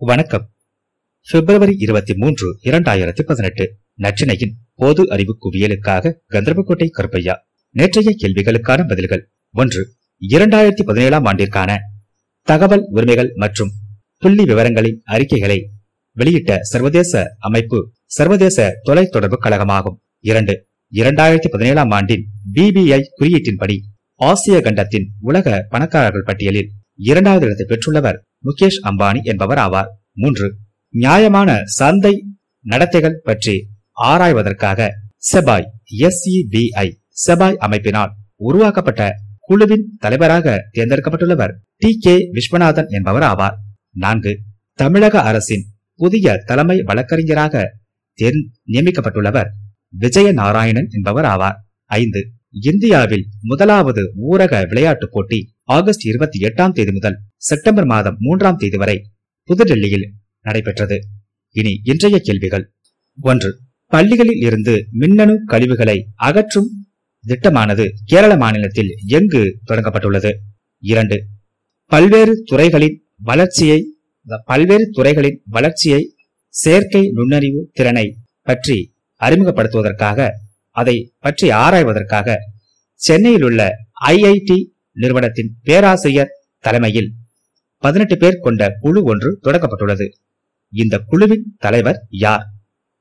வணக்கம். பிப்ரவரி இருபத்தி மூன்று இரண்டாயிரத்தி பதினெட்டு. நச்சினையின் பொது அறிவு குவியலுக்காக கந்தர்போட்டை கருப்பையா நேற்றைய கேள்விகளுக்கான பதில்கள். ஒன்று இரண்டாயிரத்தி பதினேழாம் ஆண்டிற்கான தகவல் உரிமைகள் மற்றும் புள்ளி விவரங்களின் அறிக்கைகளை வெளியிட்ட சர்வதேச அமைப்பு சர்வதேச தொலைத்தொடர்பு கழகமாகும். இரண்டு இரண்டாயிரத்தி பதினேழாம் ஆண்டின் பிபிஐ குறியீட்டின்படி ஆசிய கண்டத்தின் உலக பணக்காரர்கள் பட்டியலில் இரண்டாவது இடத்தை பெற்றுள்ளவர் முகேஷ் அம்பானி என்பவர் ஆவார் மூன்று நியாயமான சந்தை நடத்தைகள் பற்றி ஆராய்வதற்காக செபாய் எஸ்இபிஐ செபாய் அமைப்பினால் உருவாக்கப்பட்ட குழுவின் தலைவராக தேர்ந்தெடுக்கப்பட்டுள்ளவர் டி கே விஸ்வநாதன் என்பவர் ஆவார் நான்கு தமிழக அரசின் புதிய தலைமை வழக்கறிஞராக நியமிக்கப்பட்டுள்ளவர் விஜய நாராயணன் என்பவர் ஆவார் ஐந்து இந்தியாவில் முதலாவது ஊரக விளையாட்டுப் போட்டி ஆகஸ்ட் இருபத்தி எட்டாம் தேதி முதல் செப்டம்பர் மாதம் மூன்றாம் தேதி வரை புதுடெல்லியில் நடைபெற்றது. இனி இன்றைய கேள்விகள். ஒன்று பள்ளிகளில் இருந்து மின்னணு கழிவுகளை அகற்றும் திட்டமானது கேரள மாநிலத்தில் எங்கு தொடங்கப்பட்டுள்ளது? இரண்டு பல்வேறு துறைகளின் வளர்ச்சியை பல்வேறு துறைகளின் வளர்ச்சியை செயற்கை நுண்ணறிவு திறனை பற்றி அறிமுகப்படுத்துவதற்காக அதை பற்றி ஆராய்வதற்காக சென்னையில் உள்ள ஐஐடி நிறுவனத்தின் பேராசிரியர் தலைமையில் பதினெட்டு பேர் கொண்ட குழு ஒன்று தொடங்கப்பட்டுள்ளது இந்த குழுவின் தலைவர் யார்?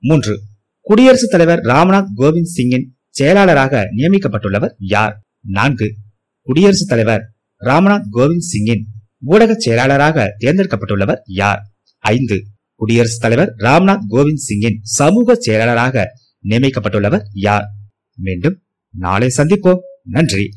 மூன்று. குடியரசுத் தலைவர் ராம்நாத் கோவிந்த் சிங்கின் செயலாளராக நியமிக்கப்பட்டுள்ளவர் யார்? நான்கு. குடியரசுத் தலைவர் ராம்நாத் கோவிந்த் சிங்கின் ஊடக செயலாளராக தேர்ந்தெடுக்கப்பட்டுள்ளவர் யார்? ஐந்து. குடியரசுத் தலைவர் ராம்நாத் கோவிந்த் சிங்கின் சமூக செயலாளராக நியமிக்கப்பட்டுள்ளவர் யார்? மீண்டும் நாளை சந்திப்போம். நன்றி.